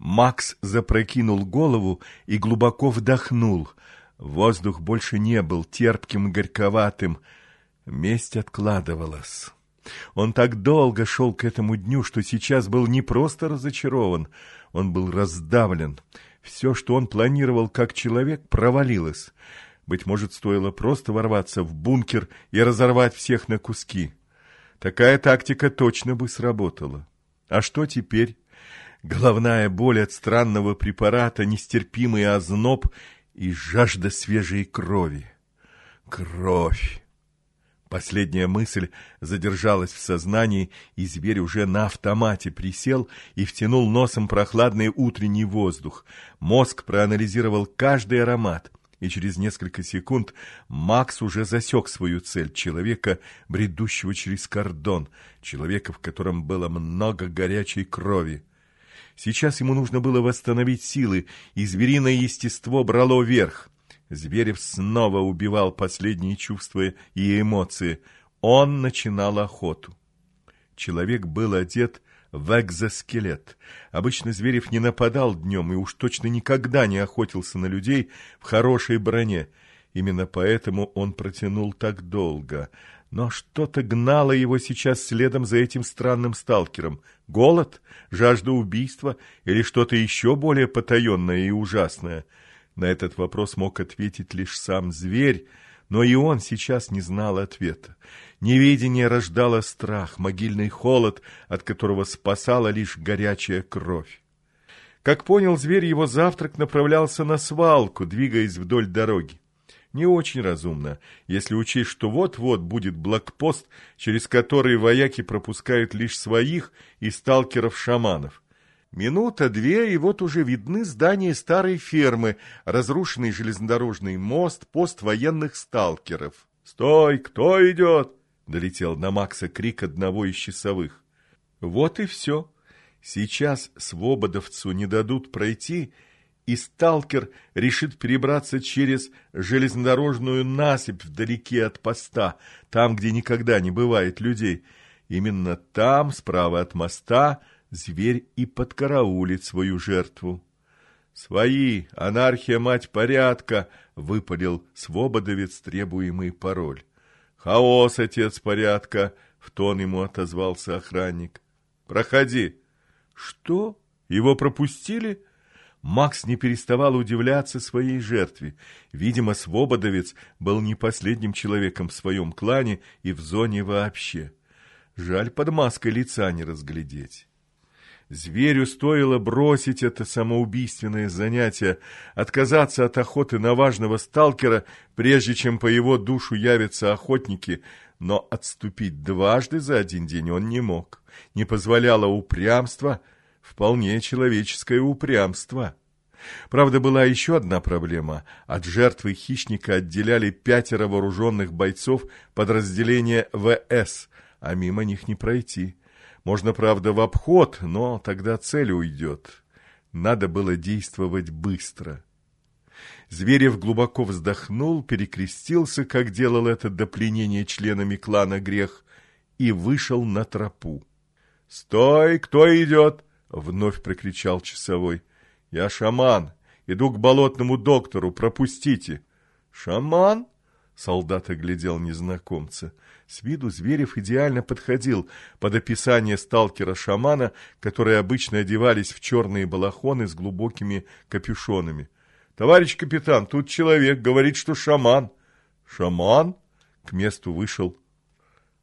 Макс запрокинул голову и глубоко вдохнул. Воздух больше не был терпким, горьковатым. Месть откладывалась. Он так долго шел к этому дню, что сейчас был не просто разочарован, он был раздавлен. Все, что он планировал как человек, провалилось. Быть может, стоило просто ворваться в бункер и разорвать всех на куски. Такая тактика точно бы сработала. А что теперь? Головная боль от странного препарата, нестерпимый озноб и жажда свежей крови. Кровь! Последняя мысль задержалась в сознании, и зверь уже на автомате присел и втянул носом прохладный утренний воздух. Мозг проанализировал каждый аромат, и через несколько секунд Макс уже засек свою цель — человека, бредущего через кордон, человека, в котором было много горячей крови. Сейчас ему нужно было восстановить силы, и звериное естество брало верх — Зверев снова убивал последние чувства и эмоции. Он начинал охоту. Человек был одет в экзоскелет. Обычно Зверев не нападал днем и уж точно никогда не охотился на людей в хорошей броне. Именно поэтому он протянул так долго. Но что-то гнало его сейчас следом за этим странным сталкером. Голод? Жажда убийства? Или что-то еще более потаенное и ужасное — на этот вопрос мог ответить лишь сам зверь, но и он сейчас не знал ответа. Неведение рождало страх, могильный холод, от которого спасала лишь горячая кровь. Как понял зверь, его завтрак направлялся на свалку, двигаясь вдоль дороги. Не очень разумно, если учесть, что вот-вот будет блокпост, через который вояки пропускают лишь своих и сталкеров-шаманов. Минута-две, и вот уже видны здания старой фермы, разрушенный железнодорожный мост, пост военных сталкеров. «Стой! Кто идет?» — долетел на Макса крик одного из часовых. Вот и все. Сейчас свободовцу не дадут пройти, и сталкер решит перебраться через железнодорожную насыпь вдалеке от поста, там, где никогда не бывает людей. Именно там, справа от моста, зверь и подкараулит свою жертву. «Свои! Анархия, мать порядка!» — выпалил свободовец требуемый пароль. «Хаос, отец порядка!» — в тон ему отозвался охранник. «Проходи!» «Что? Его пропустили?» Макс не переставал удивляться своей жертве. Видимо, свободовец был не последним человеком в своем клане и в зоне вообще. Жаль, под маской лица не разглядеть. Зверю стоило бросить это самоубийственное занятие, отказаться от охоты на важного сталкера, прежде чем по его душу явятся охотники, но отступить дважды за один день он не мог. Не позволяло упрямство, вполне человеческое упрямство. Правда, была еще одна проблема. От жертвы хищника отделяли пятеро вооруженных бойцов подразделения ВС, а мимо них не пройти. Можно, правда, в обход, но тогда цель уйдет. Надо было действовать быстро. Зверев глубоко вздохнул, перекрестился, как делал это до пленения членами клана Грех, и вышел на тропу. «Стой! Кто идет?» — вновь прокричал часовой. «Я шаман. Иду к болотному доктору. Пропустите». «Шаман?» — солдат оглядел незнакомца. С виду Зверев идеально подходил под описание сталкера-шамана, которые обычно одевались в черные балахоны с глубокими капюшонами. «Товарищ капитан, тут человек говорит, что шаман». «Шаман?» К месту вышел.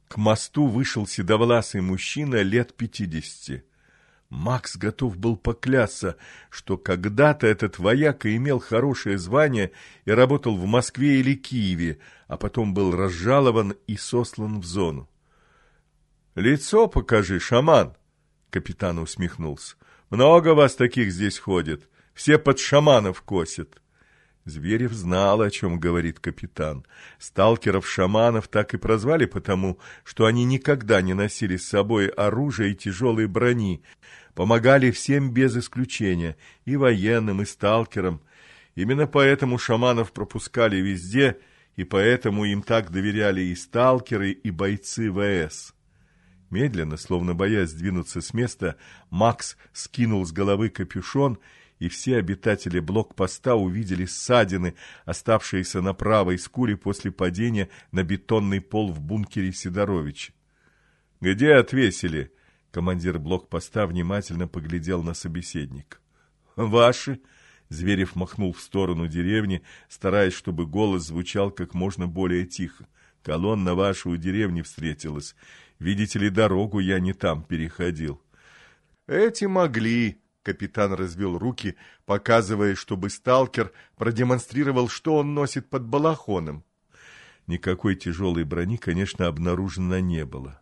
К мосту вышел седовласый мужчина лет пятидесяти. Макс готов был поклясться, что когда-то этот вояка имел хорошее звание и работал в Москве или Киеве, а потом был разжалован и сослан в зону. «Лицо покажи, шаман!» — капитан усмехнулся. «Много вас таких здесь ходит, все под шаманов косят». Зверев знал, о чем говорит капитан. Сталкеров-шаманов так и прозвали потому, что они никогда не носили с собой оружие и тяжелой брони, помогали всем без исключения, и военным, и сталкерам. Именно поэтому шаманов пропускали везде, и поэтому им так доверяли и сталкеры, и бойцы ВС. Медленно, словно боясь сдвинуться с места, Макс скинул с головы капюшон, и все обитатели блокпоста увидели ссадины, оставшиеся на правой скуле после падения на бетонный пол в бункере Сидоровича. «Где отвесили?» Командир блокпоста внимательно поглядел на собеседник. «Ваши?» Зверев махнул в сторону деревни, стараясь, чтобы голос звучал как можно более тихо. «Колонна ваша у деревни встретилась. Видите ли, дорогу я не там переходил». «Эти могли», — капитан развел руки, показывая, чтобы сталкер продемонстрировал, что он носит под балахоном. Никакой тяжелой брони, конечно, обнаружено не было.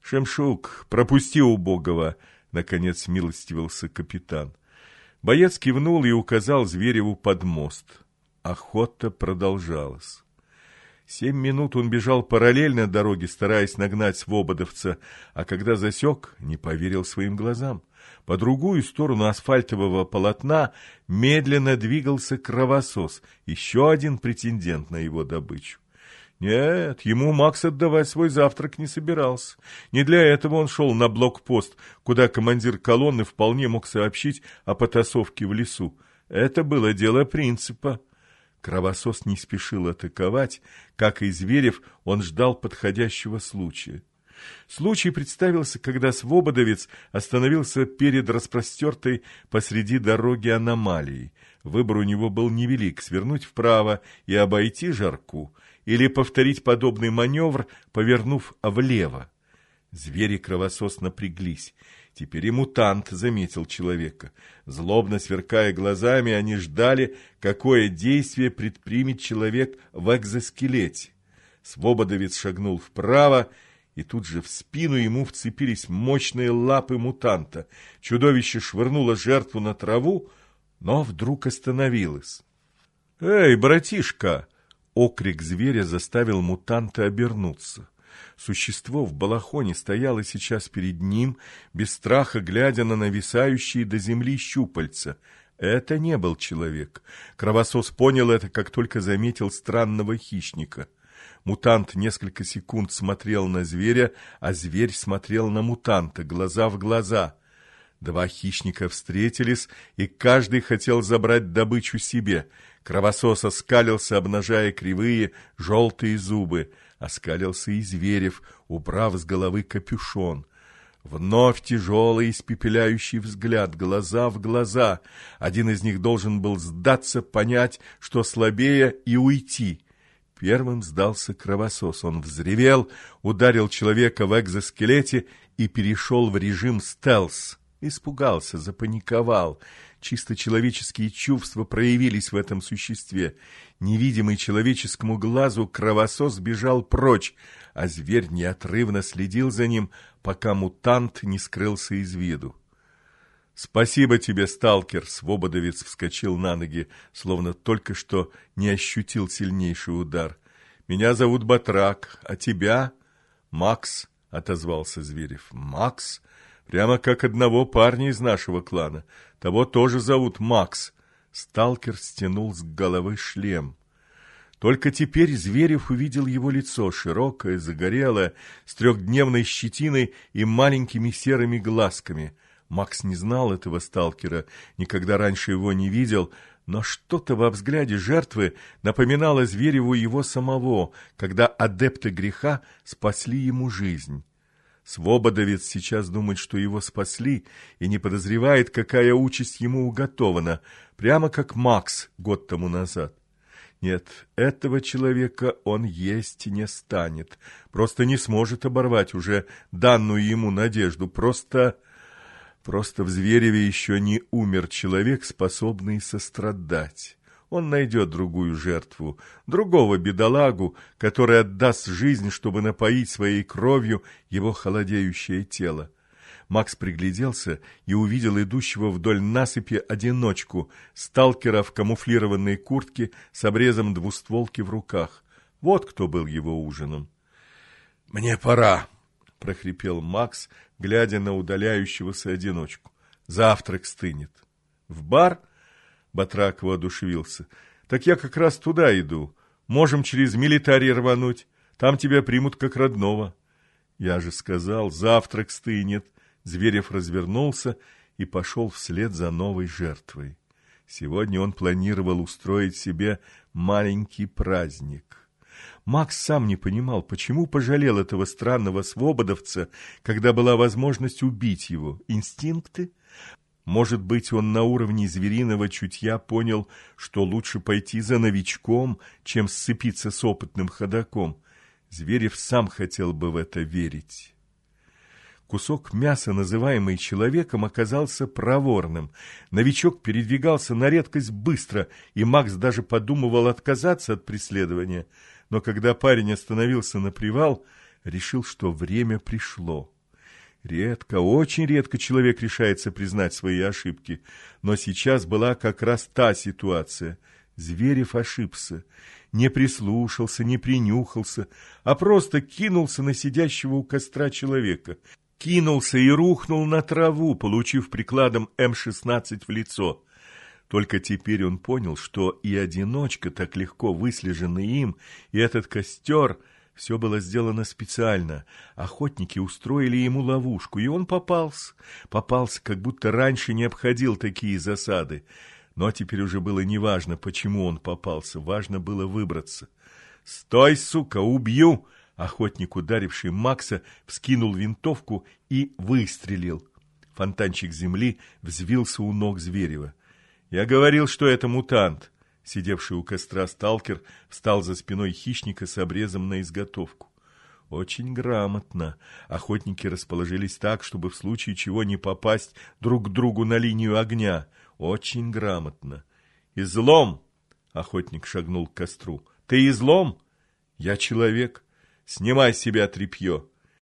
«Шемшук, пропусти убогого!» — наконец милостивился капитан. Боец кивнул и указал Звереву под мост. Охота продолжалась. Семь минут он бежал параллельно дороге, стараясь нагнать свободовца, а когда засек, не поверил своим глазам. По другую сторону асфальтового полотна медленно двигался кровосос, еще один претендент на его добычу. Нет, ему Макс отдавать свой завтрак не собирался. Не для этого он шел на блокпост, куда командир колонны вполне мог сообщить о потасовке в лесу. Это было дело принципа. Кровосос не спешил атаковать, как и Зверев, он ждал подходящего случая. Случай представился, когда Свободовец остановился перед распростертой посреди дороги аномалией. Выбор у него был невелик — свернуть вправо и обойти жарку, или повторить подобный маневр, повернув влево. Звери кровосос напряглись. Теперь и мутант заметил человека. Злобно сверкая глазами, они ждали, какое действие предпримет человек в экзоскелете. Свободовец шагнул вправо, и тут же в спину ему вцепились мощные лапы мутанта. Чудовище швырнуло жертву на траву, но вдруг остановилось. «Эй, братишка!» Окрик зверя заставил мутанта обернуться. Существо в балахоне стояло сейчас перед ним, без страха глядя на нависающие до земли щупальца. Это не был человек. Кровосос понял это, как только заметил странного хищника. Мутант несколько секунд смотрел на зверя, а зверь смотрел на мутанта, глаза в глаза. Два хищника встретились, и каждый хотел забрать добычу себе — Кровосос оскалился, обнажая кривые желтые зубы. Оскалился и Зверев, убрав с головы капюшон. Вновь тяжелый испепеляющий взгляд, глаза в глаза. Один из них должен был сдаться, понять, что слабее, и уйти. Первым сдался кровосос. Он взревел, ударил человека в экзоскелете и перешел в режим стелс. Испугался, запаниковал. Чисто человеческие чувства проявились в этом существе. Невидимый человеческому глазу кровосос бежал прочь, а зверь неотрывно следил за ним, пока мутант не скрылся из виду. «Спасибо тебе, сталкер!» — свободовец вскочил на ноги, словно только что не ощутил сильнейший удар. «Меня зовут Батрак, а тебя?» «Макс», — отозвался Зверев. «Макс?» Прямо как одного парня из нашего клана. Того тоже зовут Макс. Сталкер стянул с головы шлем. Только теперь Зверев увидел его лицо, широкое, загорелое, с трехдневной щетиной и маленькими серыми глазками. Макс не знал этого сталкера, никогда раньше его не видел, но что-то во взгляде жертвы напоминало Звереву его самого, когда адепты греха спасли ему жизнь. Свободовец сейчас думает, что его спасли, и не подозревает, какая участь ему уготована, прямо как Макс год тому назад. Нет, этого человека он есть не станет, просто не сможет оборвать уже данную ему надежду, просто... Просто в Звереве еще не умер человек, способный сострадать он найдет другую жертву, другого бедолагу, который отдаст жизнь, чтобы напоить своей кровью его холодеющее тело. Макс пригляделся и увидел идущего вдоль насыпи одиночку, сталкера в камуфлированной куртке с обрезом двустволки в руках. Вот кто был его ужином. «Мне пора», — прохрипел Макс, глядя на удаляющегося одиночку. «Завтрак стынет». «В бар?» Батрак воодушевился. «Так я как раз туда иду. Можем через милитарий рвануть. Там тебя примут как родного». Я же сказал, завтрак стынет. Зверев развернулся и пошел вслед за новой жертвой. Сегодня он планировал устроить себе маленький праздник. Макс сам не понимал, почему пожалел этого странного свободовца, когда была возможность убить его. Инстинкты? Может быть, он на уровне звериного чутья понял, что лучше пойти за новичком, чем сцепиться с опытным ходаком. Зверев сам хотел бы в это верить. Кусок мяса, называемый человеком, оказался проворным. Новичок передвигался на редкость быстро, и Макс даже подумывал отказаться от преследования – но когда парень остановился на привал, решил, что время пришло. Редко, очень редко человек решается признать свои ошибки, но сейчас была как раз та ситуация. Зверев ошибся, не прислушался, не принюхался, а просто кинулся на сидящего у костра человека. Кинулся и рухнул на траву, получив прикладом М-16 в лицо. Только теперь он понял, что и одиночка, так легко выслеженный им, и этот костер — все было сделано специально. Охотники устроили ему ловушку, и он попался. Попался, как будто раньше не обходил такие засады. Но теперь уже было неважно, почему он попался, важно было выбраться. «Стой, сука, убью!» Охотник, ударивший Макса, вскинул винтовку и выстрелил. Фонтанчик земли взвился у ног Зверева. Я говорил, что это мутант. Сидевший у костра сталкер встал за спиной хищника с обрезом на изготовку. Очень грамотно. Охотники расположились так, чтобы в случае чего не попасть друг к другу на линию огня. Очень грамотно. «Излом!» — охотник шагнул к костру. «Ты излом?» «Я человек. Снимай с себя тряпье!»